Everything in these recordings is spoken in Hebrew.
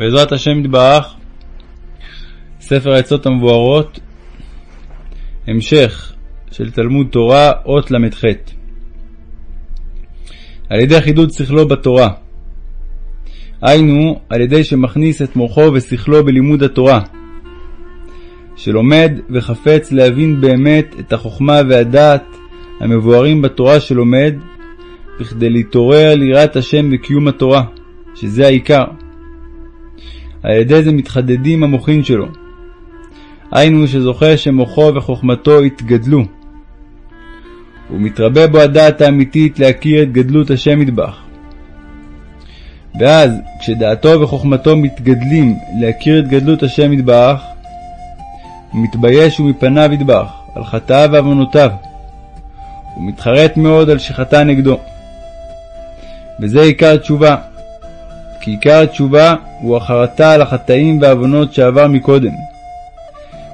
בעזרת השם יתברך, ספר העצות המבוארות, המשך של תלמוד תורה, אות ל"ח. על ידי חידוד שכלו בתורה, היינו על ידי שמכניס את מוחו ושכלו בלימוד התורה, שלומד וחפץ להבין באמת את החוכמה והדעת המבוארים בתורה שלומד, בכדי להתעורר ליראת השם וקיום התורה, שזה העיקר. על ידי זה מתחדדים המוחין שלו. היינו שזוכה שמוחו וחוכמתו יתגדלו. ומתרבה בו הדעת האמיתית להכיר את גדלות השם מטבח. ואז, כשדעתו וחוכמתו מתגדלים להכיר את גדלות השם הוא מתבייש ומפניו ידבח, על חטאיו ועוונותיו, ומתחרט מאוד על שחטא נגדו. וזה עיקר תשובה, כי עיקר התשובה הוא החרטה על החטאים והעוונות שעבר מקודם,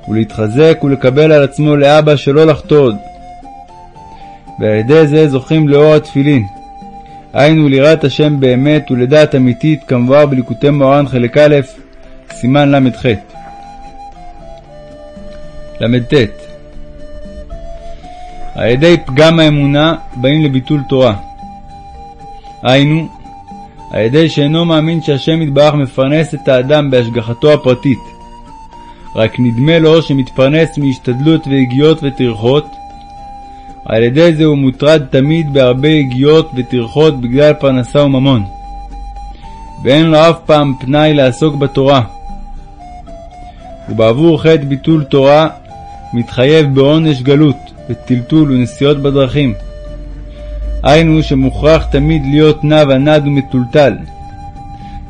ולהתחזק ולקבל על עצמו לאבא שלא לחטוא עוד. ועל ידי זה זוכים לאור התפילין, היינו ליראת השם באמת ולדעת אמיתית כמבואר בליקוטי מוהר"ן חלק א', סימן ל"ח. ל"ט על ידי פגם האמונה באים לביטול תורה. היינו, על ידי שאינו מאמין שהשם יתברך מפרנס את האדם בהשגחתו הפרטית, רק נדמה לו שמתפרנס מהשתדלות ויגיעות וטרחות, על ידי זה הוא מוטרד תמיד בהרבה יגיעות וטרחות בגלל פרנסה וממון, ואין לו אף פעם פנאי לעסוק בתורה. ובעבור חטא ביטול תורה מתחייב בעונש גלות, וטלטול ונסיעות בדרכים. היינו שמוכרח תמיד להיות נע ונד ומטולטל,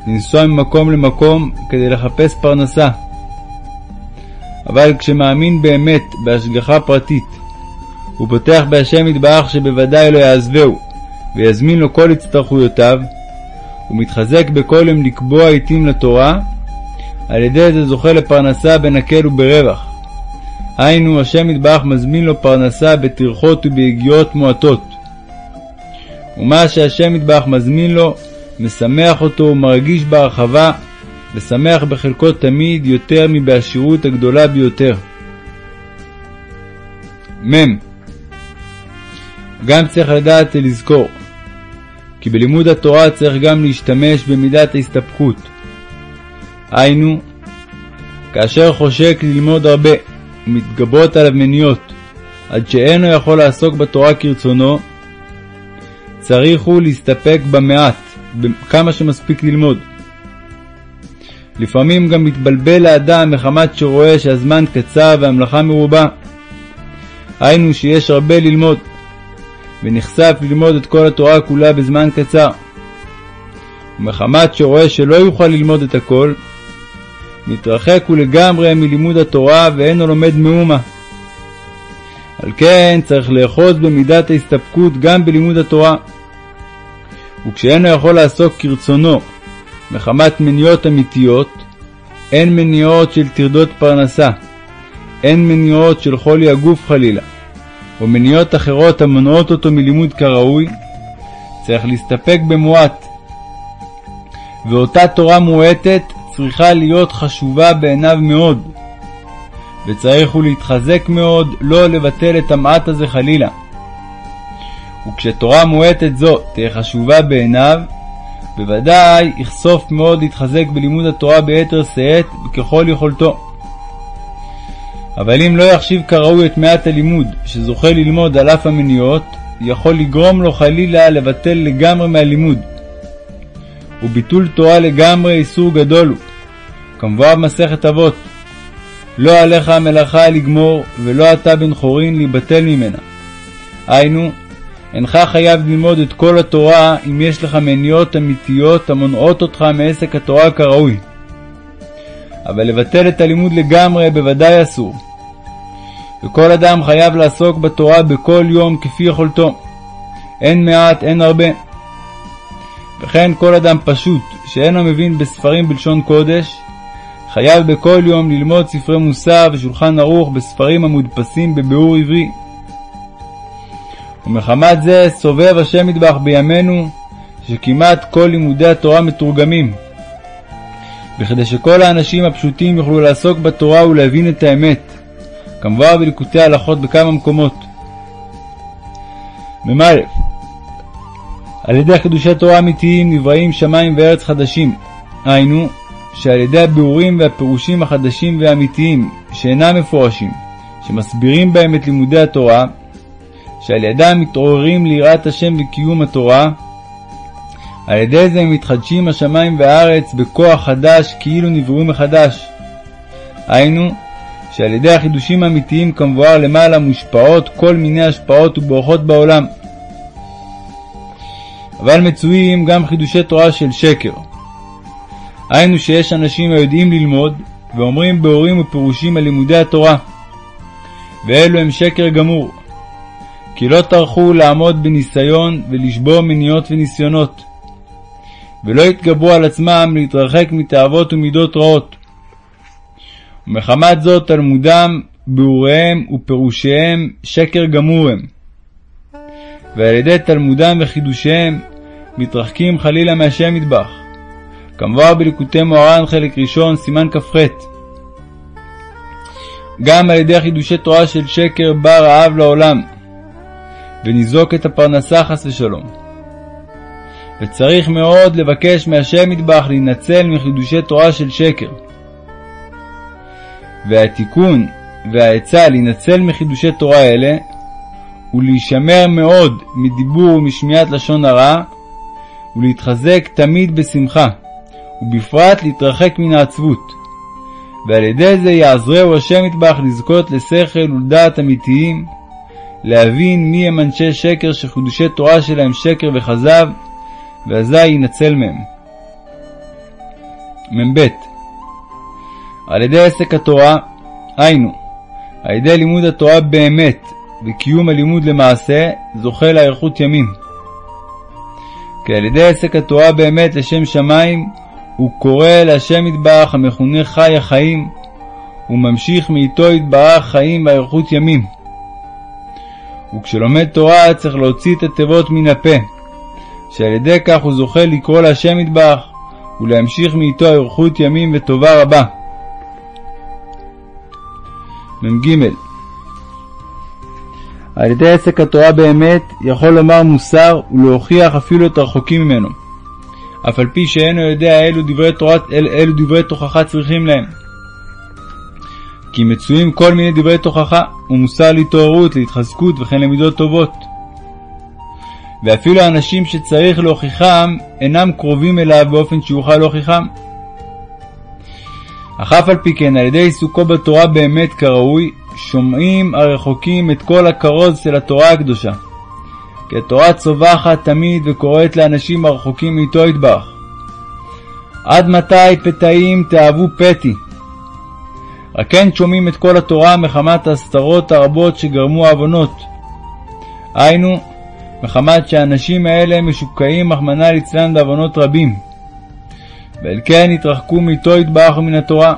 לנסוע ממקום למקום כדי לחפש פרנסה. אבל כשמאמין באמת בהשגחה פרטית, הוא פותח בהשם יתברך שבוודאי לא יעזבהו, ויזמין לו כל הצטרכויותיו, ומתחזק בכל יום לקבוע עתים לתורה, על ידי זה זוכה לפרנסה בנקל וברווח. היינו, השם יתברך מזמין לו פרנסה בטרחות וביגיעות מועטות. ומה שהשם יתברך מזמין לו, משמח אותו ומרגיש בהרחבה, ושמח בחלקו תמיד יותר מבעשירות הגדולה ביותר. מ. גם צריך לדעת ולזכור, כי בלימוד התורה צריך גם להשתמש במידת ההסתפקות. היינו, כאשר חושק ללמוד הרבה, ומתגברות עליו מניות, עד שאינו יכול לעסוק בתורה כרצונו, צריך הוא להסתפק במעט, בכמה שמספיק ללמוד. לפעמים גם מתבלבל האדם מחמת שרואה שהזמן קצר והמלאכה מרובה. היינו שיש הרבה ללמוד, ונחשף ללמוד את כל התורה כולה בזמן קצר. ומחמת שרואה שלא יוכל ללמוד את הכל, מתרחק הוא לגמרי מלימוד התורה ואינו לומד מאומה. על כן צריך לאחוז במידת ההסתפקות גם בלימוד התורה. וכשאינו יכול לעסוק כרצונו מחמת מניעות אמיתיות, אין מניעות של טרדות פרנסה, אין מניעות של חולי הגוף חלילה, או מניעות אחרות המונעות אותו מלימוד כראוי, צריך להסתפק במועט. ואותה תורה מועטת צריכה להיות חשובה בעיניו מאוד, וצריך הוא להתחזק מאוד לא לבטל את המעט הזה חלילה. וכשתורה מועטת זו תהיה חשובה בעיניו, בוודאי יחשוף מאוד להתחזק בלימוד התורה ביתר שאת וככל יכולתו. אבל אם לא יחשיב כראוי את מעט הלימוד שזוכה ללמוד על אף המניעות, יכול לגרום לו חלילה לבטל לגמרי מהלימוד. וביטול תורה לגמרי איסור גדול הוא, כמבואר במסכת אבות. לא עליך המלאכה לגמור, ולא אתה בן חורין להיבטל ממנה. היינו, אינך חייב ללמוד את כל התורה אם יש לך מניעות אמיתיות המונעות אותך מעסק התורה כראוי. אבל לבטל את הלימוד לגמרי בוודאי אסור. וכל אדם חייב לעסוק בתורה בכל יום כפי יכולתו. אין מעט, אין הרבה. וכן כל אדם פשוט, שאינו מבין בספרים בלשון קודש, חייב בכל יום ללמוד ספרי מוסר ושולחן ערוך בספרים המודפסים בביאור עברי. ומחמת זה סובב השם מטבח בימינו שכמעט כל לימודי התורה מתורגמים. בכדי שכל האנשים הפשוטים יוכלו לעסוק בתורה ולהבין את האמת, כמובן בליקוטי הלכות בכמה מקומות. מ"א על ידי חידושי תורה אמיתיים נבראים שמיים וארץ חדשים, היינו, שעל ידי הביאורים והפירושים החדשים והאמיתיים, שאינם מפורשים, שמסבירים בהם את לימודי התורה, שעל ידם מתעוררים ליראת השם וקיום התורה, על ידי זה מתחדשים השמיים והארץ בכוח חדש כאילו נבראו מחדש. היינו, שעל ידי החידושים האמיתיים כמבואר למעלה מושפעות כל מיני השפעות ובורחות בעולם. אבל מצויים גם חידושי תורה של שקר. היינו שיש אנשים היודעים ללמוד, ואומרים באורים ופירושים על לימודי התורה, ואלו הם שקר גמור. כי לא טרחו לעמוד בניסיון ולשבור מניעות וניסיונות, ולא יתגברו על עצמם להתרחק מתאוות ומידות רעות. ומחמת זאת תלמודם, ביאוריהם ופירושיהם שקר גמור הם. ועל ידי תלמודם וחידושיהם מתרחקים חלילה מהשם מטבח. כמבואר בליקוטי מוהר"ן חלק ראשון, סימן כ"ח. גם על ידי חידושי תורה של שקר בא רעב לעולם, וניזוק את הפרנסה חס ושלום. וצריך מאוד לבקש מהשם מטבח להינצל מחידושי תורה של שקר. והתיקון והעצה להינצל מחידושי תורה אלה, ולהישמר מאוד מדיבור ומשמיעת לשון הרע, ולהתחזק תמיד בשמחה, ובפרט להתרחק מן העצבות. ועל ידי זה יעזרהו השם מטבח לזכות לשכל ולדעת אמיתיים, להבין מי הם אנשי שקר שחידושי תורה שלהם שקר וכזב, ואזי יינצל מהם. מ"ב על ידי עסק התורה, היינו, על ידי לימוד התורה באמת וקיום הלימוד למעשה, זוכה לאריכות ימים. כי על ידי עסק התורה באמת לשם שמיים, הוא קורא להשם יתברך המכונה חי החיים, וממשיך מאיתו יתברך חיים ואריכות ימים. וכשלומד תורה צריך להוציא את התיבות מן הפה, שעל ידי כך הוא זוכה לקרוא להשם יתברך, ולהמשיך מאיתו אריכות ימים וטובה רבה. מ"ג על ידי עסק התורה באמת יכול לומר מוסר ולהוכיח אפילו את הרחוקים ממנו, אף על פי שאינו יודע אילו דברי, אל, אילו דברי תוכחה צריכים להם. כי מצויים כל מיני דברי תוכחה ומוסר להתעוררות, להתחזקות וכן למידות טובות. ואפילו האנשים שצריך להוכיחם אינם קרובים אליו באופן שיוכל להוכיחם. אך אף על פי כן, על ידי עיסוקו בתורה באמת כראוי, שומעים הרחוקים את כל הכרוז של התורה הקדושה. כי התורה צווחת תמיד וקוראת לאנשים הרחוקים מאיתו יתברך. עד מתי פתאים תאהבו פתי? רק כן שומעים את כל התורה מחמת ההסתרות הרבות שגרמו העוונות. היינו, מחמת שהאנשים האלה משוקעים, רחמנא ליצלן, בעוונות רבים. ועל כן התרחקו מאיתו יתברך ומן התורה,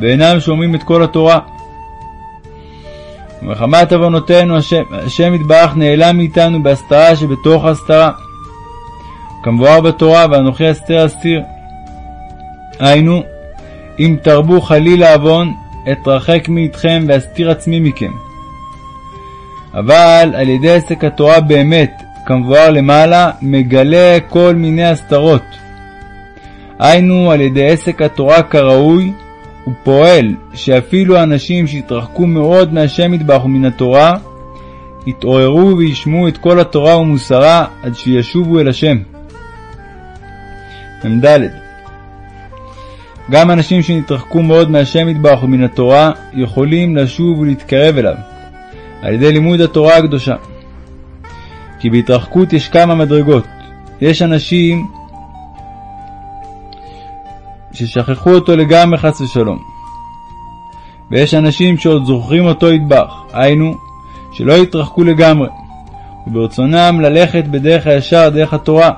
ואינם שומעים את כל התורה. ומחמת עוונותינו השם, השם יתברך נעלם מאיתנו בהסתרה שבתוך ההסתרה. כמבואר בתורה, ואנוכי אסתר אסתיר. היינו, אם תרבו חלילה עוון, אתרחק מאיתכם ואסתיר עצמי מכם. אבל על ידי עסק התורה באמת, כמבואר למעלה, מגלה כל מיני הסתרות. היינו על ידי עסק התורה כראוי, הוא פועל שאפילו אנשים שהתרחקו מאוד מהשם יתברך ומן התורה, יתעוררו וישמעו את כל התורה ומוסרה עד שישובו אל השם. מ"ד גם אנשים שנתרחקו מאוד מהשם יתברך ומן התורה, יכולים לשוב ולהתקרב אליו, על ידי לימוד התורה הקדושה. כי בהתרחקות יש כמה מדרגות. יש אנשים ששכחו אותו לגמרי חס ושלום. ויש אנשים שעוד זוכרים אותו ידבח, היינו, שלא התרחקו לגמרי, וברצונם ללכת בדרך הישר, דרך התורה.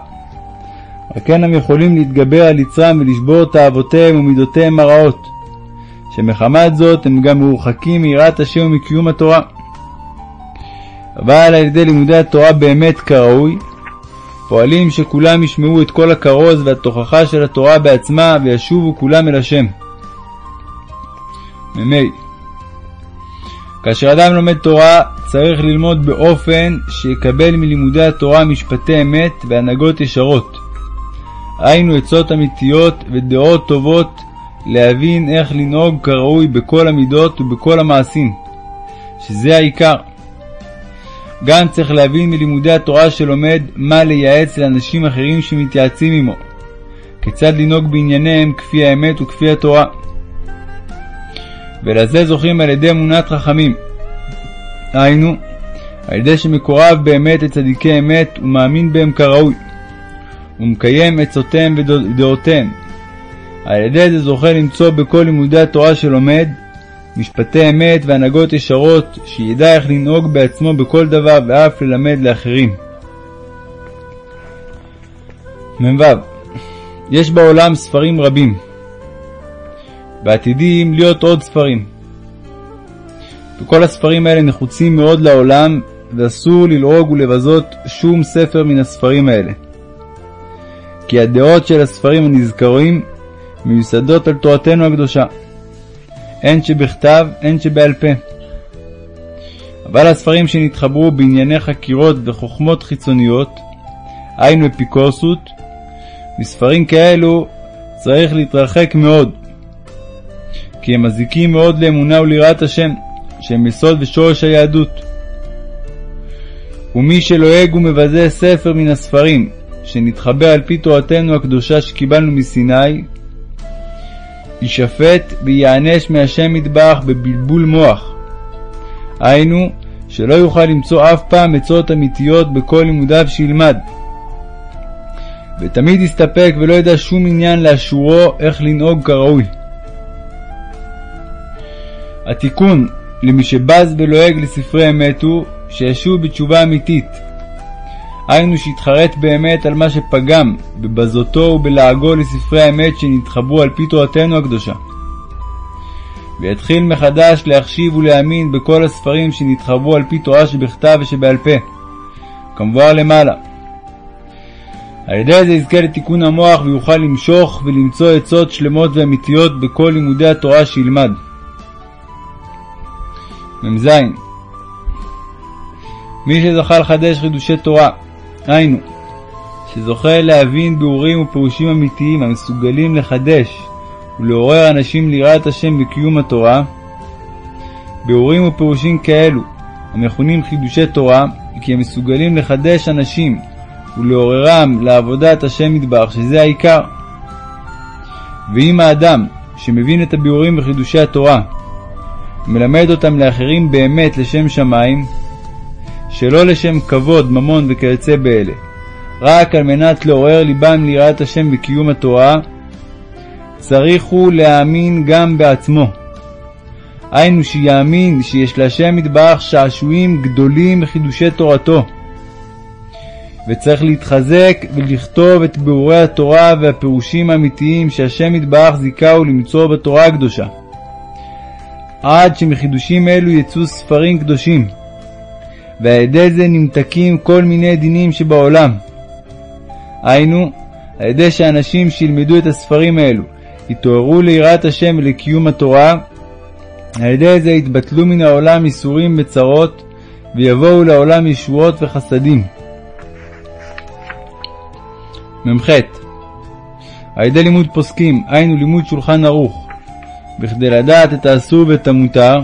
רק כן הם יכולים להתגבר על יצרם ולשבור תאוותיהם ומידותיהם הרעות, שמחמת זאת הם גם מורחקים מיראת השם ומקיום התורה. אבל על ידי לימודי התורה באמת כראוי, פועלים שכולם ישמעו את כל הכרוז והתוכחה של התורה בעצמה וישובו כולם אל השם. מ. כאשר אדם לומד תורה, צריך ללמוד באופן שיקבל מלימודי התורה משפטי אמת והנהגות ישרות. היינו עצות אמיתיות ודעות טובות להבין איך לנהוג כראוי בכל המידות ובכל המעשים, שזה העיקר. גם צריך להבין מלימודי התורה שלומד מה לייעץ לאנשים אחרים שמתייעצים עמו, כיצד לנהוג בענייניהם כפי האמת וכפי התורה. ולזה זוכים על ידי אמונת חכמים. היינו, על ידי שמקורב באמת לצדיקי אמת ומאמין בהם כראוי, ומקיים עצותיהם ודעותיהם. על ידי זה זוכה למצוא בכל לימודי התורה שלומד משפטי אמת והנהגות ישרות, שידע איך לנהוג בעצמו בכל דבר ואף ללמד לאחרים. מ"ו יש בעולם ספרים רבים, ועתידים להיות עוד ספרים. וכל הספרים האלה נחוצים מאוד לעולם, ואסור ללעוג ולבזות שום ספר מן הספרים האלה. כי הדעות של הספרים הנזכרים מיוסדות על תורתנו הקדושה, הן שבכתב, הן שבעל פה. אבל הספרים שנתחברו בענייני חקירות וחוכמות חיצוניות, היינו אפיקורסות, מספרים כאלו צריך להתרחק מאוד, כי הם מזיקים מאוד לאמונה וליראת השם, שהם יסוד ושורש היהדות. ומי שלועג ומבזה ספר מן הספרים, שנתחבר על פי תורתנו הקדושה שקיבלנו מסיני, יישפט וייענש מהשם מטבח בבלבול מוח. היינו, שלא יוכל למצוא אף פעם עצות אמיתיות בכל לימודיו שילמד. ותמיד יסתפק ולא ידע שום עניין לאשורו איך לנהוג כראוי. התיקון למי שבז ולועג לספרי אמת הוא שישוב בתשובה אמיתית. היינו שיתחרט באמת על מה שפגם בבזותו ובלעגו לספרי האמת שנתחברו על פי תורתנו הקדושה. ויתחיל מחדש להחשיב ולהאמין בכל הספרים שנתחברו על פי תורה שבכתב ושבעל פה, כמבואר למעלה. על ידי זה יזכה לתיקון המוח ויוכל למשוך ולמצוא עצות שלמות ואמיתיות בכל לימודי התורה שילמד. מ"ז מי שזכה לחדש חידושי תורה, היינו, שזוכה להבין ביאורים ופירושים אמיתיים המסוגלים לחדש ולעורר אנשים ליראת השם וקיום התורה, ביאורים ופירושים כאלו, המכונים חידושי תורה, כי הם מסוגלים לחדש אנשים ולעוררם לעבודת השם מטבח, שזה העיקר. ואם האדם שמבין את הביאורים וחידושי התורה, מלמד אותם לאחרים באמת לשם שמיים, שלא לשם כבוד, ממון וכיוצא באלה, רק על מנת לעורר ליבם ליראת השם וקיום התורה, צריך הוא להאמין גם בעצמו. היינו שיאמין שיש להשם יתברך שעשועים גדולים מחידושי תורתו. וצריך להתחזק ולכתוב את ביאורי התורה והפירושים האמיתיים שהשם יתברך זיכהו למצוא בתורה הקדושה. עד שמחידושים אלו יצאו ספרים קדושים, ועל ידי זה נמתקים כל מיני דינים שבעולם. היינו, על ידי שאנשים שילמדו את הספרים האלו יתעוררו ליראת השם ולקיום התורה, על ידי זה יתבטלו מן העולם ייסורים וצרות, ויבואו לעולם ישועות וחסדים. מ"ח על ידי לימוד פוסקים, היינו לימוד שולחן ערוך, בכדי לדעת את האסור ואת המותר,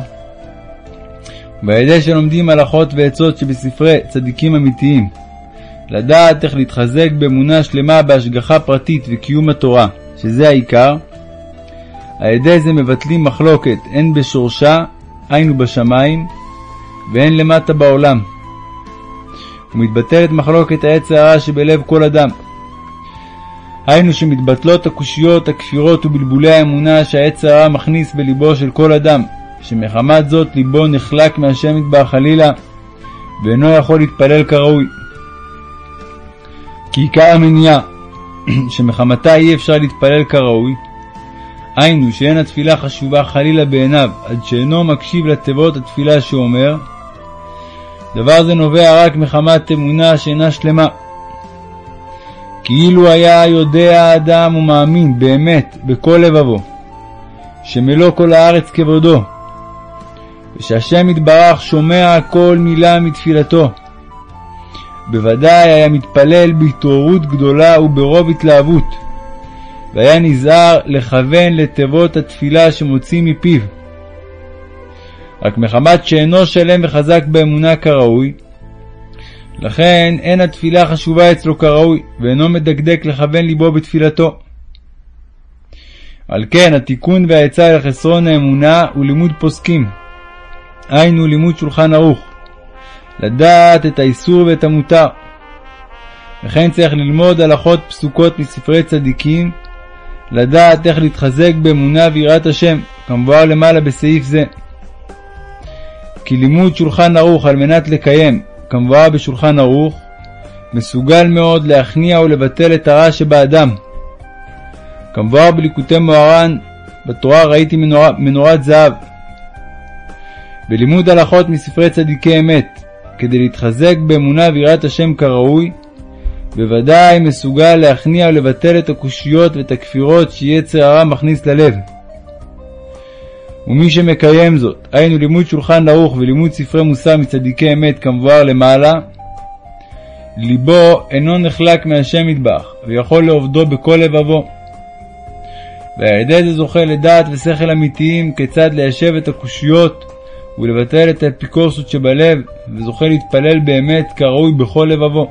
ועל ידי שלומדים הלכות ועצות שבספרי צדיקים אמיתיים, לדעת איך להתחזק באמונה שלמה בהשגחה פרטית וקיום התורה, שזה העיקר, על ידי זה מבטלים מחלוקת הן בשורשה, היינו בשמיים, והן למטה בעולם. ומתבטלת מחלוקת העץ הרע שבלב כל אדם. היינו שמתבטלות הקושיות, הכפירות ובלבולי האמונה שהעץ הרע מכניס בלבו של כל אדם, שמחמת זאת ליבו נחלק מהשם יתברך חלילה, ואינו יכול להתפלל כראוי. כי עיקר המניעה שמחמתה אי אפשר להתפלל כראוי, היינו שאין התפילה חשובה חלילה בעיניו עד שאינו מקשיב לתיבות התפילה שאומר, דבר זה נובע רק מחמת אמונה שאינה שלמה. כאילו היה יודע האדם ומאמין באמת בכל לבבו, שמלוא כל הארץ כבודו, ושהשם יתברך שומע כל מילה מתפילתו. בוודאי היה מתפלל בהתעוררות גדולה וברוב התלהבות, והיה נזהר לכוון לתיבות התפילה שמוציא מפיו. רק מחמת שאינו שלם וחזק באמונה כראוי, לכן אין התפילה חשובה אצלו כראוי, ואינו מדקדק לכוון ליבו בתפילתו. על כן התיקון והעצה לחסרון האמונה הוא לימוד פוסקים, היינו לימוד שולחן ערוך, לדעת את האיסור ואת המותר. וכן צריך ללמוד הלכות פסוקות מספרי צדיקים, לדעת איך להתחזק באמונה ויראת השם, כמבואר למעלה בסעיף זה. כי לימוד שולחן ערוך על מנת לקיים, כמבואר בשולחן ערוך, מסוגל מאוד להכניע ולבטל את הרע שבאדם. כמבואר בליקוטי מוהר"ן, בתורה ראיתי מנורת זהב. בלימוד הלכות מספרי צדיקי אמת, כדי להתחזק באמונה ויראת השם כראוי, בוודאי מסוגל להכניע ולבטל את הקושיות ואת הכפירות שיצר הרע מכניס ללב. ומי שמקיים זאת, היינו לימוד שולחן ערוך ולימוד ספרי מוסר מצדיקי אמת כמבואר למעלה, ליבו אינו נחלק מהשם מטבח, ויכול לעובדו בכל לבבו. ידי זה זוכה לדעת ושכל אמיתיים כיצד ליישב את הקושיות ולבטל את האפיקורסות שבלב, וזוכה להתפלל באמת כראוי בכל לבבו.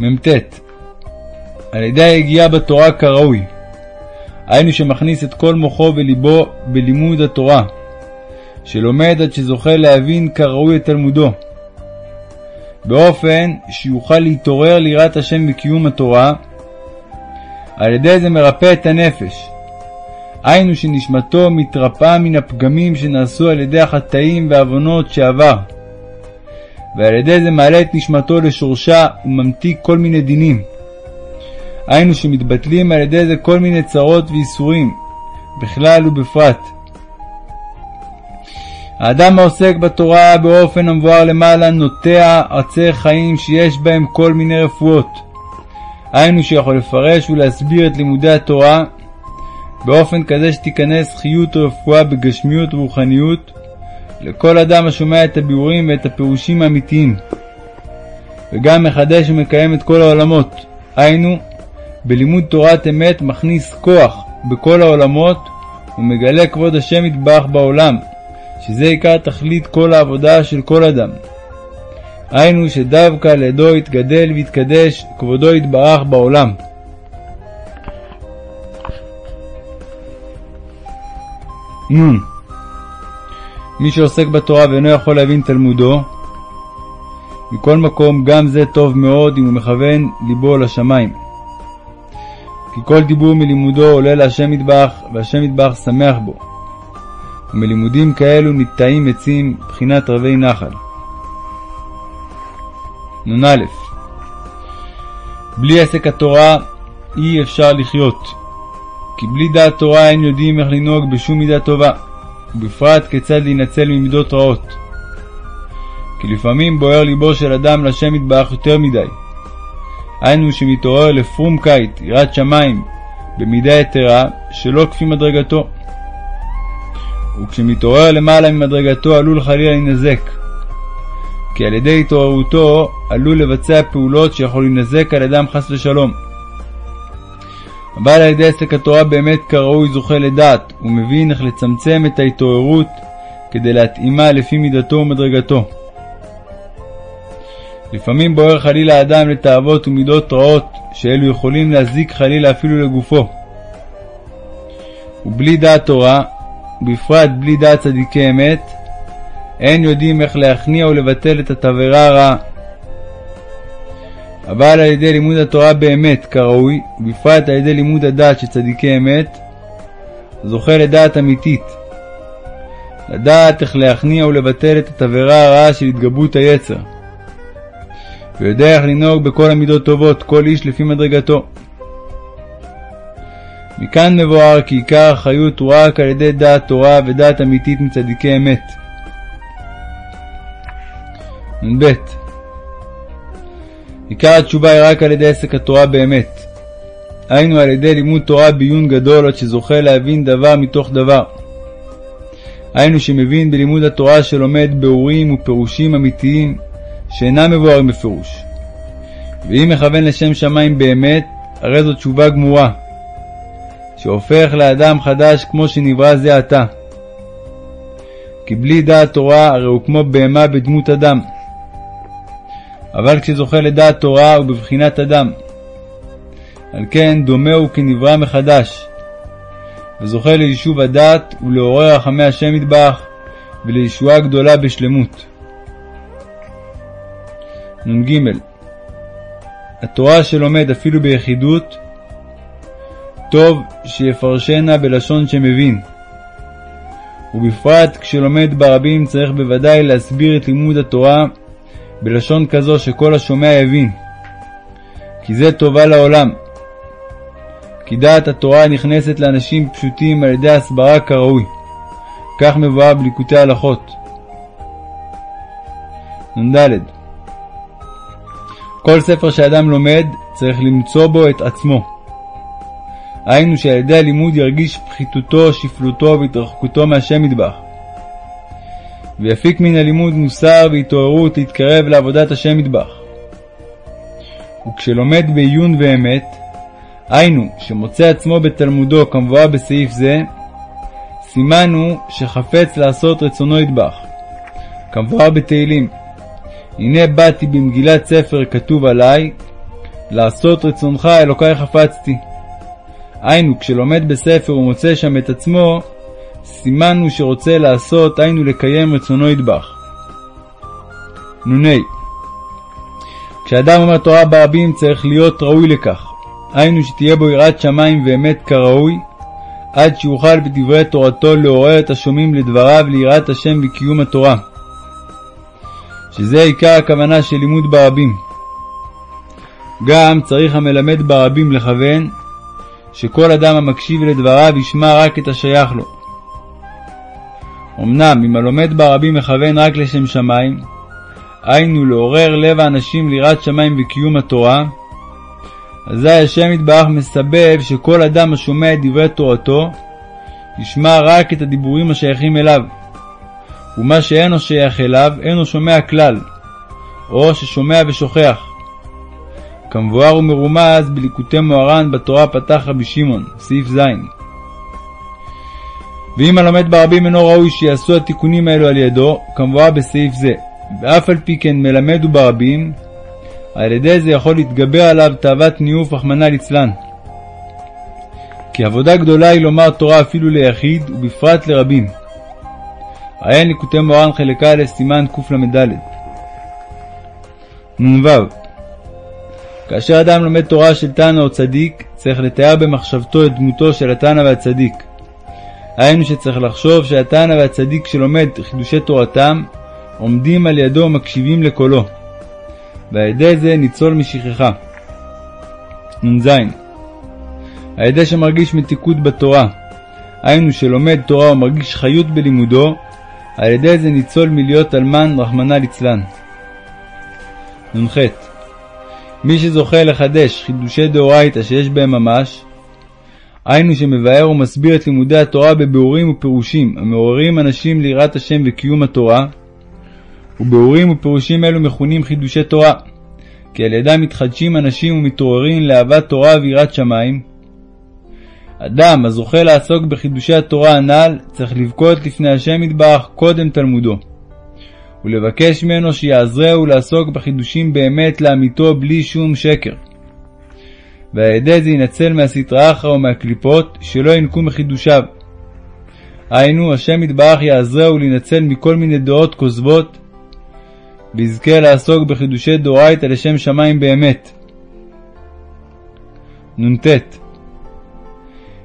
מ"ט על ידי היגיעה בתורה כראוי, היינו שמכניס את כל מוחו וליבו בלימוד התורה, שלומד עד שזוכה להבין כראוי את תלמודו, באופן שיוכל להתעורר ליראת השם בקיום התורה, על ידי זה מרפא את הנפש, היינו שנשמתו מתרפאה מן הפגמים שנעשו על ידי החטאים והעוונות שעבר, ועל ידי זה מעלה את נשמתו לשורשה וממתיק כל מיני דינים. היינו שמתבטלים על ידי זה כל מיני צרות ואיסורים, בכלל ובפרט. האדם העוסק בתורה באופן המבואר למעלה נוטע עצי חיים שיש בהם כל מיני רפואות. היינו שיכול לפרש ולהסביר את לימודי התורה באופן כזה שתיכנס חיות ורפואה בגשמיות ורוחניות לכל אדם השומע את הביאורים ואת הפירושים האמיתיים, וגם מחדש ומקיים את כל העולמות, היינו, בלימוד תורת אמת מכניס כוח בכל העולמות ומגלה כבוד השם יתברך בעולם, שזה עיקר תכלית כל העבודה של כל אדם. היינו שדווקא לידו יתגדל ויתקדש כבודו יתברך בעולם. נ. מי שעוסק בתורה ואינו יכול להבין תלמודו, מכל מקום גם זה טוב מאוד אם הוא מכוון ליבו לשמיים. כי כל דיבור מלימודו עולה להשם מטבח, והשם מטבח שמח בו. ומלימודים כאלו נטעים עצים, בחינת רבי נחל. נ"א בלי עסק התורה אי אפשר לחיות. כי בלי דעת תורה אין יודעים איך לנהוג בשום מידה טובה, ובפרט כיצד להינצל ממידות רעות. כי לפעמים בוער ליבו של אדם לשם יתברך יותר מדי. היינו שמתעורר לפרום קיט, יראת שמיים, במידה יתרה, שלא כפי מדרגתו. וכשמתעורר למעלה ממדרגתו עלול חלילה להינזק. כי על ידי התעוררותו עלול לבצע פעולות שיכול להינזק על ידם חס ושלום. אבל על ידי עסק התורה באמת כראוי זוכה לדעת, ומבין איך לצמצם את ההתעוררות כדי להתאימה לפי מידתו ומדרגתו. לפעמים בוער חלילה האדם לתאוות ומידות רעות, שאלו יכולים להזיק חלילה אפילו לגופו. ובלי דעת תורה, ובפרט בלי דעת צדיקי אמת, אין יודעים איך להכניע ולבטל את התבערה הרעה. אבל על ידי לימוד התורה באמת כראוי, ובפרט על ידי לימוד הדעת של צדיקי אמת, זוכה לדעת אמיתית. לדעת איך להכניע ולבטל את התבערה הרעה של התגברות היצר. ויודע איך לנהוג בכל המידות טובות, כל איש לפי מדרגתו. מכאן מבואר כי עיקר החיות הוא רק על ידי דעת תורה ודעת אמיתית מצדיקי אמת. נ"ב עיקר התשובה היא רק על ידי עסק התורה באמת. היינו על ידי לימוד תורה בעיון גדול עד שזוכה להבין דבר מתוך דבר. היינו שמבין בלימוד התורה שלומד ביאורים ופירושים אמיתיים שאינם מבוארים בפירוש. ואם מכוון לשם שמיים באמת, הרי זו תשובה גמורה, שהופך לאדם חדש כמו שנברא זה עתה. כי בלי דעת תורה הרי הוא כמו בהמה בדמות אדם. אבל כשזוכה לדעת תורה הוא בבחינת אדם. על כן דומה הוא כנברא מחדש, וזוכה ליישוב הדעת ולעורר רחמי השם יתברך ולישועה גדולה בשלמות. נ"ג התורה שלומד אפילו ביחידות, טוב שיפרשנה בלשון שמבין. ובפרט כשלומד ברבים צריך בוודאי להסביר את לימוד התורה בלשון כזו שכל השומע יבין, כי זה טובה לעולם. כי דעת התורה נכנסת לאנשים פשוטים על ידי הסברה כראוי. כך מבואר בליקוטי הלכות. נ"ד כל ספר שאדם לומד צריך למצוא בו את עצמו. היינו שעל ידי הלימוד ירגיש פחיתותו, שפלותו והתרחקותו מהשם מטבח. ויפיק מן הלימוד מוסר והתעוררות להתקרב לעבודת השם מטבח. וכשלומד בעיון ואמת, היינו שמוצא עצמו בתלמודו כמבואר בסעיף זה, סימן הוא שחפץ לעשות רצונו יטבח. כמבואר בתהילים, הנה באתי במגילת ספר כתוב עלי, לעשות רצונך אלוקי חפצתי. היינו, כשלומד בספר ומוצא שם את עצמו, סימן הוא שרוצה לעשות, היינו לקיים רצונו ידבח. נ"ה כשאדם אומר תורה ברבים צריך להיות ראוי לכך, היינו שתהיה בו יראת שמיים ואמת כראוי, עד שיוכל בדברי תורתו לעורר את השומעים לדבריו ליראת השם וקיום התורה. שזה עיקר הכוונה של לימוד ברבים. גם צריך המלמד ברבים לכוון שכל אדם המקשיב לדבריו ישמע רק את השייך לו. אמנם אם הלומד ברבים מכוון רק לשם שמיים, היינו לעורר לב האנשים ליראת שמיים וקיום התורה, אזי השם יתברך מסבב שכל אדם השומע את דברי תורתו, ישמע רק את הדיבורים השייכים אליו. ומה שאינו שייך אליו, אינו שומע כלל, או ששומע ושוכח. כמבואר ומרומז בליקוטי מוהר"ן בתורה פתח רבי שמעון, סעיף ז'. ואם הלומד ברבים אינו ראוי שיעשו התיקונים האלו על ידו, כמבואר בסעיף זה, ואף על פי כן מלמד הוא ברבים, על ידי זה יכול להתגבר עליו תאוות ניאוף רחמנא ליצלן. כי עבודה גדולה היא לומר תורה אפילו ליחיד, ובפרט לרבים. עיין ליקוטי מוהר"ן חלק א', סימן קל"ד. נ"ו כאשר אדם לומד תורה של תנא או צדיק, צריך לתאר במחשבתו את דמותו של התנא והצדיק. היינו שצריך לחשוב שהתנא והצדיק שלומד חידושי תורתם, עומדים על ידו ומקשיבים לקולו. ועל ידי זה ניצול משכחה. נ"ז על ידי שמרגיש מתיקות בתורה, היינו שלומד תורה ומרגיש חיות בלימודו, על ידי זה ניצול מלהיות אלמן רחמנא ליצלן. נ"ח מי שזוכה לחדש חידושי דאורייתא שיש בהם ממש, היינו שמבאר ומסביר את לימודי התורה בביאורים ופירושים המעוררים אנשים ליראת השם וקיום התורה, וביאורים ופירושים אלו מכונים חידושי תורה, כי על ידם מתחדשים אנשים ומתעוררים לאהבת תורה ויראת שמיים. אדם הזוכה לעסוק בחידושי התורה הנ"ל צריך לבכות לפני השם יתברך קודם תלמודו. ולבקש ממנו שיעזרהו לעסוק בחידושים באמת לאמיתו בלי שום שקר. ועל ידי זה ינצל מהסטרא אחרא ומהקליפות שלא ינקו מחידושיו. היינו, השם יתברך יעזרהו להינצל מכל מיני דעות כוזבות, ויזכה לעסוק בחידושי דאורייתא לשם שמיים באמת. נ"ט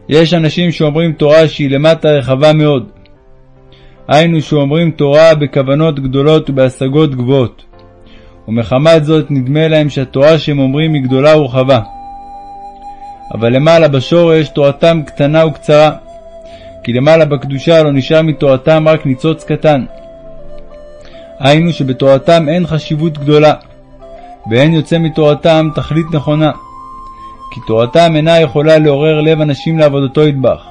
יש אנשים שאומרים תורה שהיא למטה רחבה מאוד, היינו שאומרים תורה בכוונות גדולות ובהשגות גבוהות. ומחמת זאת נדמה להם שהתורה שהם אומרים היא גדולה ורחבה. אבל למעלה בשורש תורתם קטנה וקצרה, כי למעלה בקדושה לא נשאר מתורתם רק ניצוץ קטן. היינו שבתורתם אין חשיבות גדולה, ואין יוצא מתורתם תכלית נכונה, כי תורתם אינה יכולה לעורר לב אנשים לעבודתו ידבח.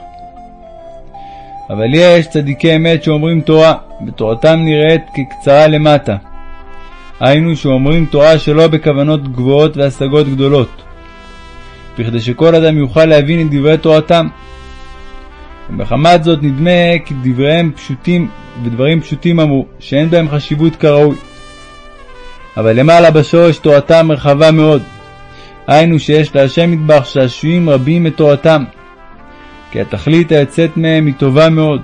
אבל יש צדיקי אמת שאומרים תורה, ותורתם נראית כקצרה למטה. היינו שאומרים תורה שלא בכוונות גבוהות והשגות גדולות, בכדי שכל אדם יוכל להבין את דברי תורתם. ומחמת זאת נדמה כי דבריהם פשוטים ודברים פשוטים אמרו, שאין בהם חשיבות כראוי. אבל למעלה בשורש תורתם רחבה מאוד. היינו שיש להשם מטבח שעשועים רבים את תורתם, כי התכלית היוצאת מהם היא טובה מאוד.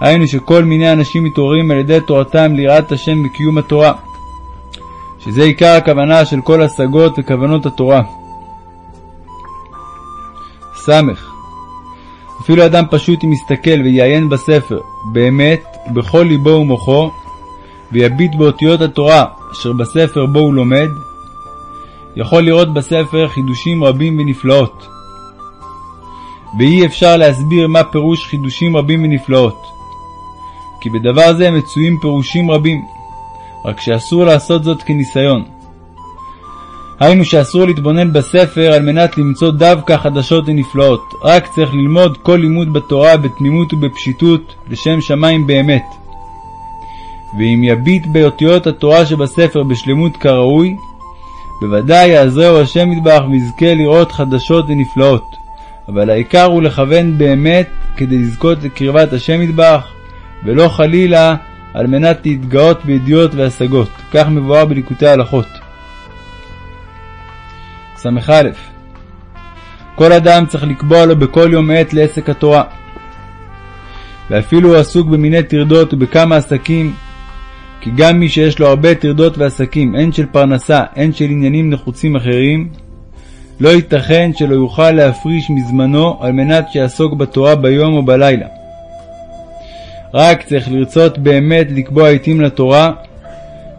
היינו שכל מיני אנשים מתעוררים על ידי תורתם ליראת השם וקיום התורה, שזה עיקר הכוונה של כל השגות וכוונות התורה. ס. אפילו אדם פשוט אם יסתכל ויעיין בספר באמת בכל ליבו ומוחו, ויביט באותיות התורה אשר בספר בו הוא לומד, יכול לראות בספר חידושים רבים ונפלאות. ואי אפשר להסביר מה פירוש חידושים רבים ונפלאות. כי בדבר זה מצויים פירושים רבים, רק שאסור לעשות זאת כניסיון. היינו שאסור להתבונן בספר על מנת למצוא דווקא חדשות ונפלאות, רק צריך ללמוד כל לימוד בתורה בתמימות ובפשיטות, לשם שמיים באמת. ואם יביט באותיות התורה שבספר בשלמות כראוי, בוודאי יעזרהו השם מטבח ויזכה לראות חדשות ונפלאות. אבל העיקר הוא לכוון באמת כדי לזכות לקרבת השם מטבח, ולא חלילה על מנת להתגאות בידיעות והשגות. כך מבואר בליקוטי ההלכות. ס"א כל אדם צריך לקבוע לו בכל יום עת לעסק התורה. ואפילו הוא עסוק במיני טרדות ובכמה עסקים, כי גם מי שיש לו הרבה טרדות ועסקים, הן של פרנסה, הן של עניינים נחוצים אחרים, לא ייתכן שלא יוכל להפריש מזמנו על מנת שיעסוק בתורה ביום או בלילה. רק צריך לרצות באמת לקבוע עתים לתורה,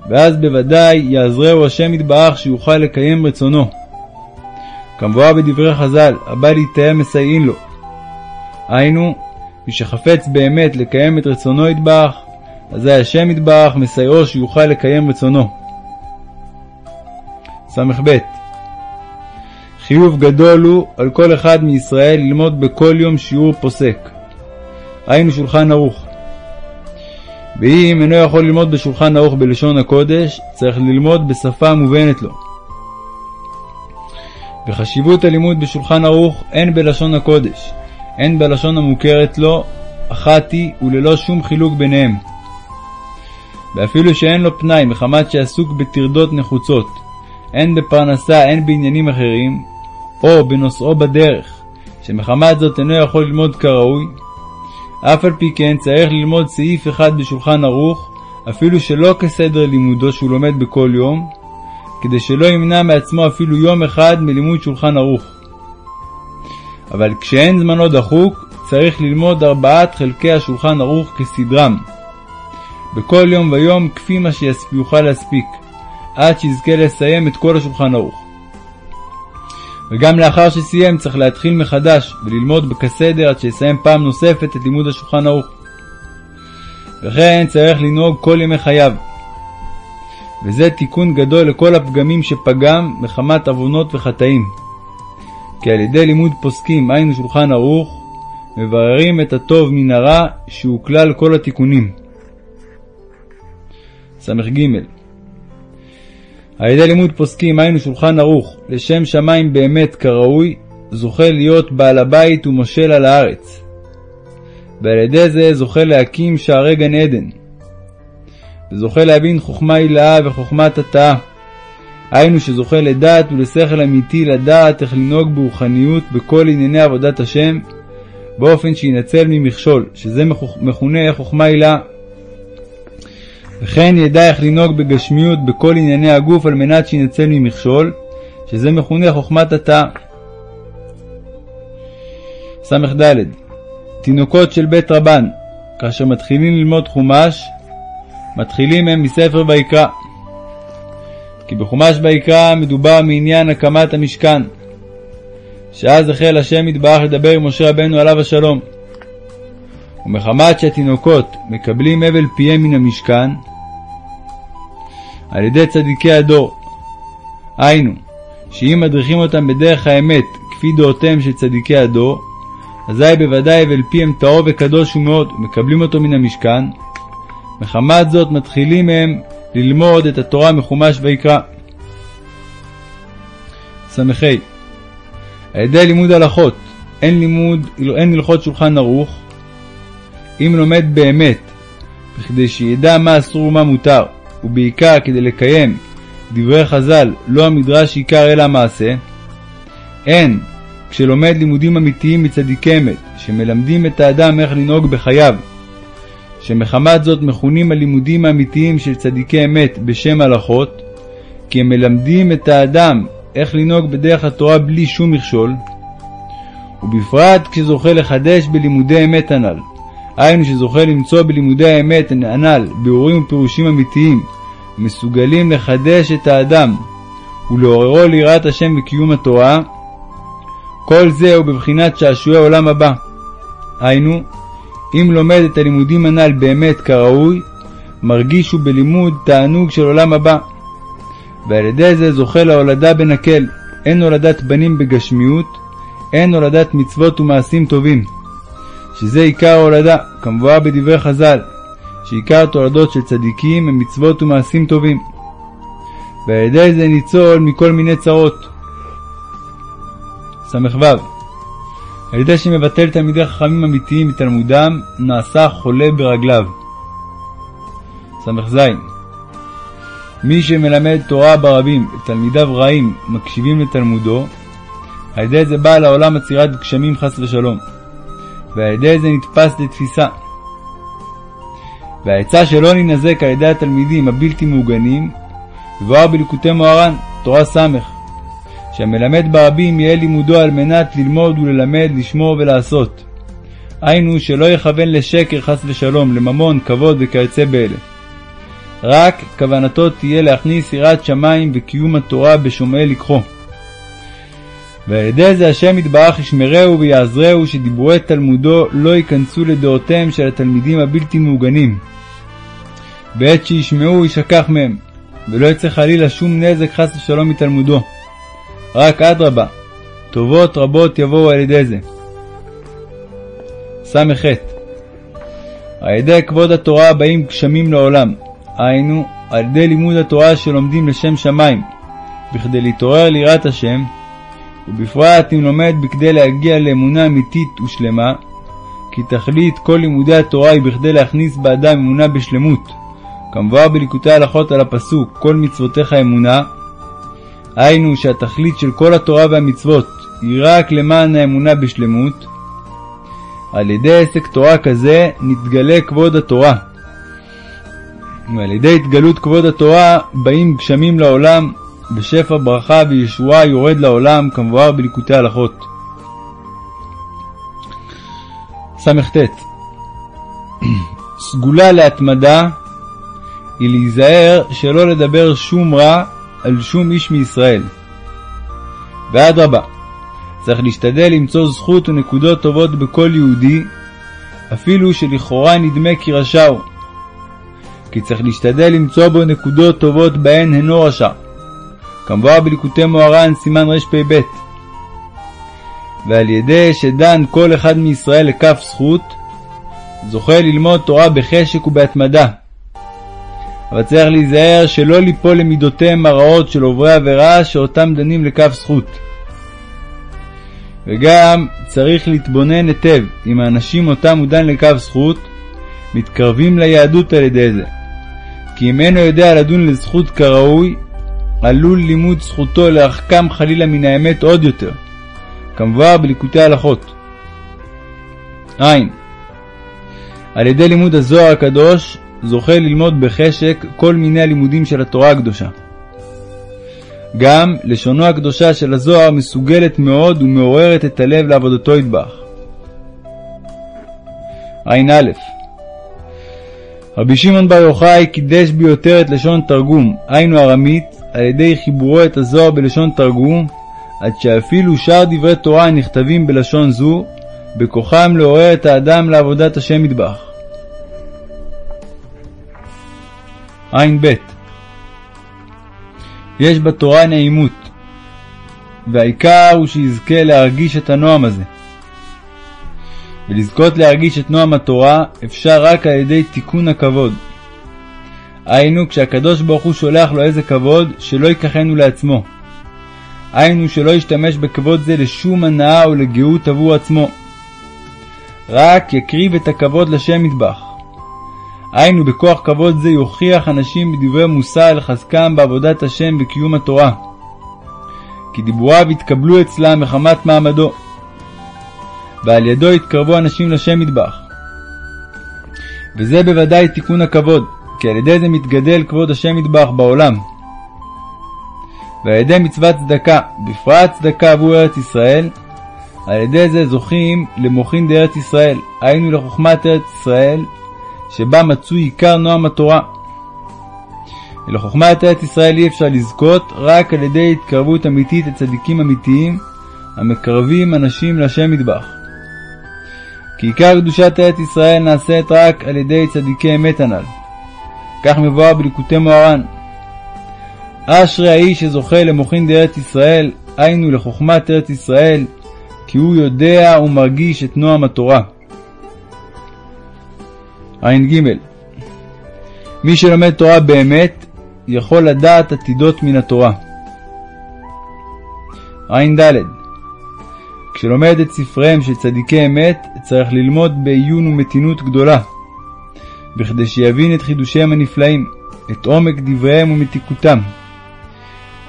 ואז בוודאי יעזרהו השם יתברך שיוכל לקיים רצונו. כמבואר בדברי חז"ל, הבא להתאם מסייעין לו. היינו, מי שחפץ באמת לקיים את רצונו יתברך, אזי השם יתברך מסייעו שיוכל לקיים רצונו. ס"ב חיוב גדול הוא על כל אחד מישראל ללמוד בכל יום שיעור פוסק. היינו שולחן ערוך. ואם אינו יכול ללמוד בשולחן ערוך בלשון הקודש, צריך ללמוד בשפה מובנת לו. וחשיבות הלימוד בשולחן ערוך הן בלשון הקודש, הן בלשון המוכרת לו, אחת היא וללא שום חילוק ביניהם. ואפילו שאין לו פנאי מחמת שעסוק בטרדות נחוצות, הן בפרנסה הן בעניינים אחרים, או בנוסעו בדרך, שמחמת זאת אינו יכול ללמוד כראוי, אף על פי כן צריך ללמוד סעיף אחד בשולחן ערוך, אפילו שלא כסדר לימודו שהוא לומד בכל יום, כדי שלא ימנע מעצמו אפילו יום אחד מלימוד שולחן ערוך. אבל כשאין זמנו דחוק, צריך ללמוד ארבעת חלקי השולחן ערוך כסדרם, בכל יום ויום כפי מה שיוכל להספיק, עד שיזכה לסיים את כל השולחן ערוך. וגם לאחר שסיים צריך להתחיל מחדש וללמוד בכסדר עד שיסיים פעם נוספת את לימוד השולחן ערוך. וכן צריך לנהוג כל ימי חייו. וזה תיקון גדול לכל הפגמים שפגם מחמת עוונות וחטאים. כי על ידי לימוד פוסקים, היינו שולחן ערוך, מבררים את הטוב מן הרע שהוא כלל כל התיקונים. ס"ג על ידי לימוד פוסקים, היינו שולחן ערוך, לשם שמיים באמת כראוי, זוכה להיות בעל הבית ומושל על הארץ. ועל ידי זה זוכה להקים שערי גן עדן. וזוכה להבין חוכמה הילאה וחוכמת התאה. היינו שזוכה לדעת ולשכל אמיתי לדעת איך לנהוג ברוחניות בכל ענייני עבודת השם, באופן שינצל ממכשול, שזה מכונה חוכמה הילאה. וכן ידע איך לנהוג בגשמיות בכל ענייני הגוף על מנת שינצל ממכשול, שזה מכונה חוכמת התא. ס"ד תינוקות של בית רבן, כאשר מתחילים ללמוד חומש, מתחילים הם מספר ויקרא. כי בחומש ויקרא מדובר מעניין הקמת המשכן, שאז החל השם יתברך לדבר עם משה רבנו עליו השלום. ומחמת שהתינוקות מקבלים הבל פיהם מן המשכן, על ידי צדיקי הדור, היינו, שאם מדריכים אותם בדרך האמת, כפי דעותיהם של צדיקי הדור, אזי בוודאי ואל פיהם טהור וקדוש הוא מאוד, ומקבלים אותו מן המשכן. מחמת זאת מתחילים הם ללמוד את התורה מחומש ויקרא. ס"ה על ידי לימוד הלכות, אין לימוד, אין הלכות שולחן ערוך, אם לומד באמת, בכדי שידע מה אסור ומה מותר, ובעיקר כדי לקיים דברי חז"ל, לא המדרש עיקר אלא המעשה, אין כשלומד לימודים אמיתיים מצדיקי אמת, שמלמדים את האדם איך לנהוג בחייו, שמחמת זאת מכונים הלימודים האמיתיים של צדיקי אמת בשם הלכות, כי הם מלמדים את האדם איך לנהוג בדרך התורה בלי שום מכשול, ובפרט כשזוכה לחדש בלימודי אמת הנ"ל, היינו שזוכה למצוא בלימודי האמת הנ"ל ביאורים ופירושים אמיתיים, מסוגלים לחדש את האדם ולעוררו ליראת השם וקיום התורה, כל זה הוא בבחינת שעשועי עולם הבא. היינו, אם לומד את הלימודים הנ"ל באמת כראוי, מרגיש הוא בלימוד תענוג של עולם הבא. ועל ידי זה זוכה להולדה בנקל, אין הולדת בנים בגשמיות, אין הולדת מצוות ומעשים טובים. שזה עיקר ההולדה, כמבואר בדברי חז"ל, שעיקר התולדות של צדיקים הם מצוות ומעשים טובים. ועל ידי זה ניצול מכל מיני צרות. ס"ו על ידי שמבטל תלמידי חכמים אמיתיים מתלמודם, נעשה חולה ברגליו. ס"ז מי שמלמד תורה ברבים ותלמידיו רעים מקשיבים לתלמודו, על ידי זה בא לעולם עצירת גשמים חס ושלום, ועל ידי זה נתפס לתפיסה. והעצה שלא ננזק על ידי התלמידים הבלתי מעוגנים, מבואר בליקוטי מוהר"ן, תורה ס', שהמלמד ברבים יהיה לימודו על מנת ללמוד וללמד, לשמור ולעשות. היינו שלא יכוון לשקר חס ושלום, לממון, כבוד וכיוצא באלה. רק כוונתו תהיה להכניס יראת שמיים וקיום התורה בשומעי לקחו. ועל ידי זה השם יתברך ישמרהו ויעזרהו שדיבורי תלמודו לא ייכנסו לדעותיהם של התלמידים הבלתי מעוגנים. בעת שישמעו ישכח מהם, ולא יצא חלילה שום נזק חס ושלום מתלמודו. רק אדרבה, טובות רבות יבואו על ידי זה. ס"ח על ידי כבוד התורה באים גשמים לעולם, היינו, על ידי לימוד התורה שלומדים לשם שמיים, בכדי להתעורר ליראת השם, ובפרט אם לומד בכדי להגיע לאמונה אמיתית ושלמה, כי תכלית כל לימודי התורה היא בכדי להכניס באדם אמונה בשלמות, כמבואר בליקוטי הלכות על הפסוק "כל מצוותיך אמונה", היינו שהתכלית של כל התורה והמצוות היא רק למען האמונה בשלמות, על ידי עסק תורה כזה נתגלה כבוד התורה. ועל ידי התגלות כבוד התורה באים גשמים לעולם, ושפע ברכה וישועה יורד לעולם, כמבואר בליקוטי הלכות. סט סגולה להתמדה היא להיזהר שלא לדבר שום רע על שום איש מישראל. ואדרבה, צריך להשתדל למצוא זכות ונקודות טובות בכל יהודי, אפילו שלכאורה נדמה כי רשע הוא. כי צריך להשתדל למצוא בו נקודות טובות בהן אינו רשע. כמבואר בליקוטי מוהר"ן, סימן רפ"ב. ועל ידי שדן כל אחד מישראל לכף זכות, זוכה ללמוד תורה בחשק ובהתמדה. אבל צריך להיזהר שלא ליפול למידותיהם הרעות של עוברי עבירה שאותם דנים לכף זכות. וגם צריך להתבונן היטב אם האנשים אותם הוא דן לכף זכות מתקרבים ליהדות על ידי זה. כי אם אינו יודע לדון לזכות כראוי, עלול לימוד זכותו להרחקם חלילה מן האמת עוד יותר, כמבואר בליקוטי הלכות. עין על ידי לימוד הזוהר הקדוש זוכה ללמוד בחשק כל מיני הלימודים של התורה הקדושה. גם לשונו הקדושה של הזוהר מסוגלת מאוד ומעוררת את הלב לעבודתו ידבח. ע"א רבי שמעון בר יוחאי קידש ביותר את לשון תרגום, היינו ארמית, על ידי חיבורו את הזוהר בלשון תרגום, עד שאפילו שאר דברי תורה הנכתבים בלשון זו, בכוחם לעורר את האדם לעבודת השם מטבח. ע"ב יש בתורה נעימות, והעיקר הוא שיזכה להרגיש את הנועם הזה. ולזכות להרגיש את נועם התורה אפשר רק על ידי תיקון הכבוד. היינו, כשהקדוש ברוך הוא שולח לו איזה כבוד, שלא ייקחנו לעצמו. היינו, שלא ישתמש בכבוד זה לשום הנאה או לגאות עבור עצמו. רק יקריב את הכבוד לשם מטבח. היינו, בכוח כבוד זה יוכיח אנשים בדברי מוסר לחזקם בעבודת השם וקיום התורה. כי דיבוריו יתקבלו אצלם מחמת מעמדו. ועל ידו יתקרבו אנשים לשם מטבח. וזה בוודאי תיקון הכבוד, כי על ידי זה מתגדל כבוד השם מטבח בעולם. ועל ידי מצוות צדקה, בפרט צדקה עבור ארץ ישראל, על ידי זה זוכים למוחין דארץ ישראל, היינו לחוכמת ארץ ישראל, שבה מצוי עיקר נועם התורה. ולחוכמת ארץ ישראל אי אפשר לזכות רק על ידי התקרבות אמיתית לצדיקים אמיתיים, המקרבים אנשים לשם מטבח. כי עיקר קדושת ארץ ישראל נעשית רק על ידי צדיקי אמת הנ"ל. כך מבואר בליקוטי מוהר"ן. אשרי האיש שזוכה למוחין דארץ ישראל, היינו לחוכמת ארץ ישראל, כי הוא יודע ומרגיש את נועם התורה. ע"ג מי שלומד תורה באמת, יכול לדעת עתידות מן התורה. ע"ד כשלומד את ספריהם של צדיקי אמת, צריך ללמוד בעיון ומתינות גדולה, בכדי שיבין את חידושיהם הנפלאים, את עומק דבריהם ומתיקותם.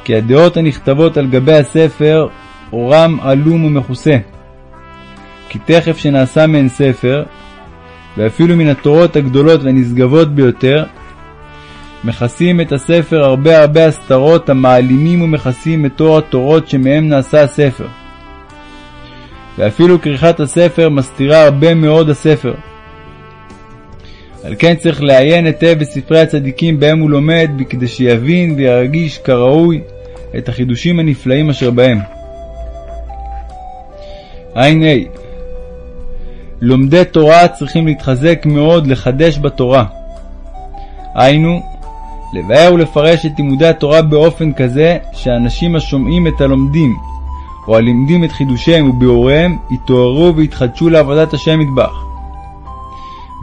כי הדעות הנכתבות על גבי הספר, אורם עלום ומכוסה. כי תכף שנעשה מהן ספר, ואפילו מן התורות הגדולות והנשגבות ביותר, מכסים את הספר הרבה הרבה הסתרות המעלימים ומכסים את תור התורות שמהם נעשה הספר. ואפילו כריכת הספר מסתירה הרבה מאוד הספר. על כן צריך לעיין היטב בספרי הצדיקים בהם הוא לומד, בכדי שיבין וירגיש כראוי את החידושים הנפלאים אשר בהם. ע"ה לומדי תורה צריכים להתחזק מאוד לחדש בתורה. היינו, לבאר ולפרש את לימודי התורה באופן כזה שהאנשים השומעים את הלומדים או הלמדים את חידושיהם וביאוריהם יתעוררו ויתחדשו לעבודת השם מטבח.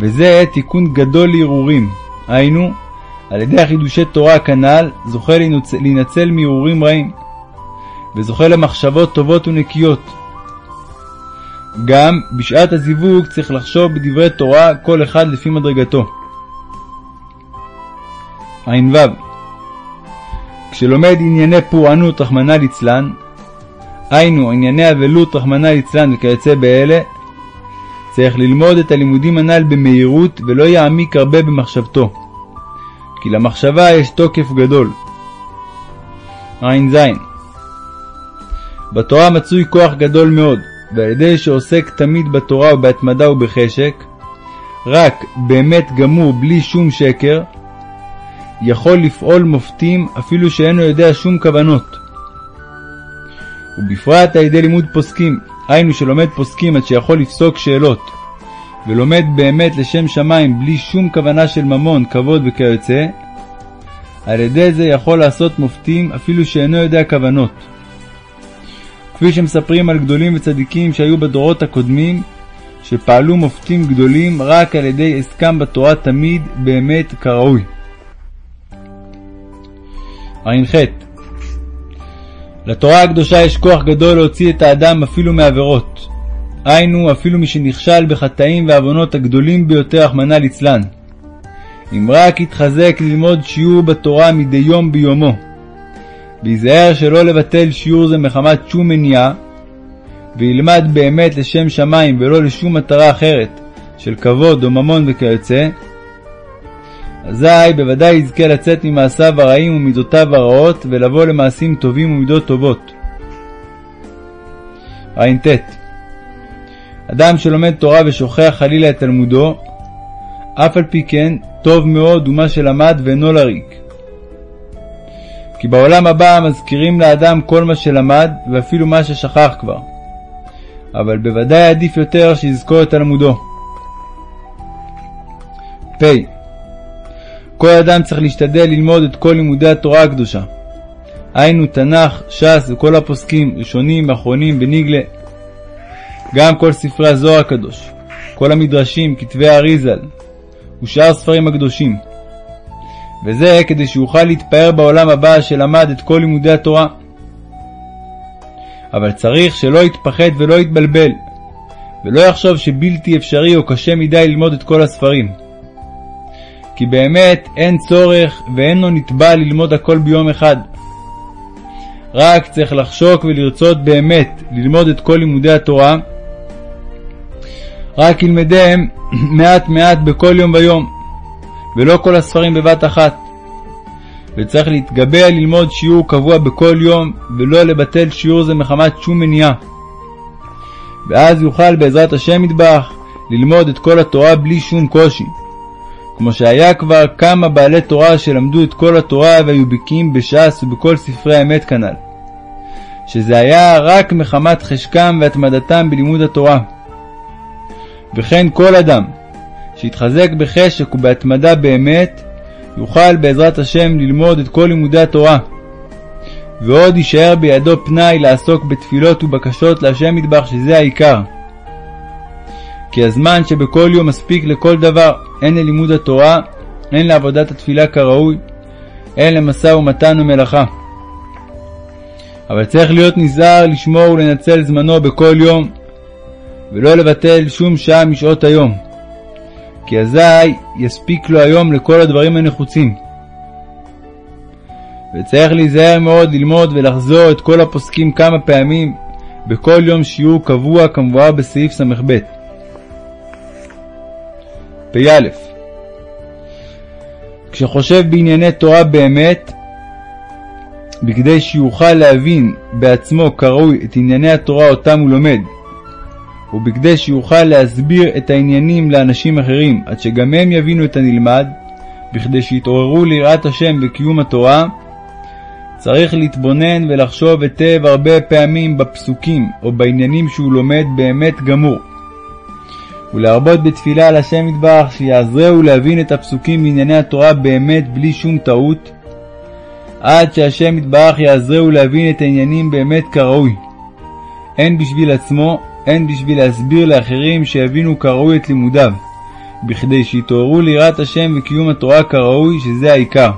וזה תיקון גדול להרהורים, היינו, על ידי החידושי תורה כנ"ל, זוכה להינצל מהרהורים רעים, וזוכה למחשבות טובות ונקיות. גם בשעת הזיווג צריך לחשוב בדברי תורה כל אחד לפי מדרגתו. ע"ו כשלומד ענייני פורענות רחמנא ליצלן, היינו ענייני אבלות רחמנא ליצלן וכיוצא באלה, צריך ללמוד את הלימודים הנ"ל במהירות ולא יעמיק הרבה במחשבתו, כי למחשבה יש תוקף גדול. ע"ז בתורה מצוי כוח גדול מאוד, ועל ידי שעוסק תמיד בתורה ובהתמדה ובחשק, רק באמת גמור בלי שום שקר, יכול לפעול מופתים אפילו שאינו יודע שום כוונות. ובפרט על ידי לימוד פוסקים, היינו שלומד פוסקים עד שיכול לפסוק שאלות, ולומד באמת לשם שמיים בלי שום כוונה של ממון, כבוד וכיוצא, על ידי זה יכול לעשות מופתים אפילו שאינו יודע כוונות. כפי שמספרים על גדולים וצדיקים שהיו בדורות הקודמים, שפעלו מופתים גדולים רק על ידי עסקם בתורה תמיד באמת כראוי. ע"ח לתורה הקדושה יש כוח גדול להוציא את האדם אפילו מעבירות. היינו, אפילו משנכשל בחטאים ועוונות הגדולים ביותר, רחמנא ליצלן. אם רק יתחזק ללמוד שיעור בתורה מדי יום ביומו, וייזהר שלא לבטל שיעור זה מחמת שום מניעה, וילמד באמת לשם שמיים ולא לשום מטרה אחרת, של כבוד או ממון וכיוצא, אזי בוודאי יזכה לצאת ממעשיו הרעים ומידותיו הרעות, ולבוא למעשים טובים ומידות טובות. ע"ט אדם שלומד תורה ושוכח חלילה את תלמודו, אף על פי כן טוב מאוד הוא מה שלמד ואינו לריק. כי בעולם הבא מזכירים לאדם כל מה שלמד ואפילו מה ששכח כבר. אבל בוודאי עדיף יותר שיזכור את תלמודו. פ. כל אדם צריך להשתדל ללמוד את כל לימודי התורה הקדושה. היינו תנ"ך, ש"ס וכל הפוסקים, ראשונים, אחרונים, בניגלה. גם כל ספרי הזוהר הקדוש, כל המדרשים, כתבי האריזל, ושאר ספרים הקדושים. וזה כדי שיוכל להתפאר בעולם הבא שלמד את כל לימודי התורה. אבל צריך שלא יתפחד ולא יתבלבל, ולא יחשוב שבלתי אפשרי או קשה מדי ללמוד את כל הספרים. כי באמת אין צורך ואין לו נתבע ללמוד הכל ביום אחד. רק צריך לחשוק ולרצות באמת ללמוד את כל לימודי התורה, רק ילמדם מעט מעט בכל יום ויום, ולא כל הספרים בבת אחת. וצריך להתגבר ללמוד שיעור קבוע בכל יום, ולא לבטל שיעור זה מחמת שום מניעה. ואז יוכל בעזרת השם מטבח ללמוד את כל התורה בלי שום קושי. כמו שהיה כבר כמה בעלי תורה שלמדו את כל התורה והיו בקיאים בש"ס ובכל ספרי האמת כנ"ל. שזה היה רק מחמת חשקם והתמדתם בלימוד התורה. וכן כל אדם שיתחזק בחשק ובהתמדה באמת, יוכל בעזרת השם ללמוד את כל לימודי התורה. ועוד יישאר בידו פנאי לעסוק בתפילות ובקשות להשם מטבח שזה העיקר. כי הזמן שבכל יום מספיק לכל דבר, הן ללימוד התורה, הן לעבודת התפילה כראוי, הן למשא ומתן ומלאכה. אבל צריך להיות נזהר לשמור ולנצל זמנו בכל יום, ולא לבטל שום שעה משעות היום. כי אזי יספיק לו היום לכל הדברים הנחוצים. וצריך להיזהר מאוד ללמוד ולחזור את כל הפוסקים כמה פעמים בכל יום שיעור קבוע כמבואר בסעיף ס"ב. פ"א כשחושב בענייני תורה באמת, בכדי שיוכל להבין בעצמו כראוי את ענייני התורה אותם הוא לומד, ובכדי שיוכל להסביר את העניינים לאנשים אחרים, עד שגם הם יבינו את הנלמד, בכדי שיתעוררו ליראת השם וקיום התורה, צריך להתבונן ולחשוב היטב הרבה פעמים בפסוקים או בעניינים שהוא לומד באמת גמור. ולהרבות בתפילה על השם יתברך שיעזרהו להבין את הפסוקים בענייני התורה באמת בלי שום טעות, עד שהשם יתברך יעזרהו להבין את העניינים באמת כראוי, הן בשביל עצמו הן בשביל להסביר לאחרים שיבינו כראוי את לימודיו, בכדי שיתעוררו ליראת השם וקיום התורה כראוי, שזה העיקר.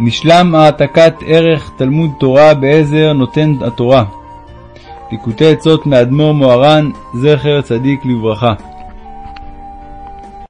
נשלם העתקת ערך תלמוד תורה בעזר נותן התורה. ליקוטי עצות מאדמו"ר מוהר"ן, זכר צדיק לברכה.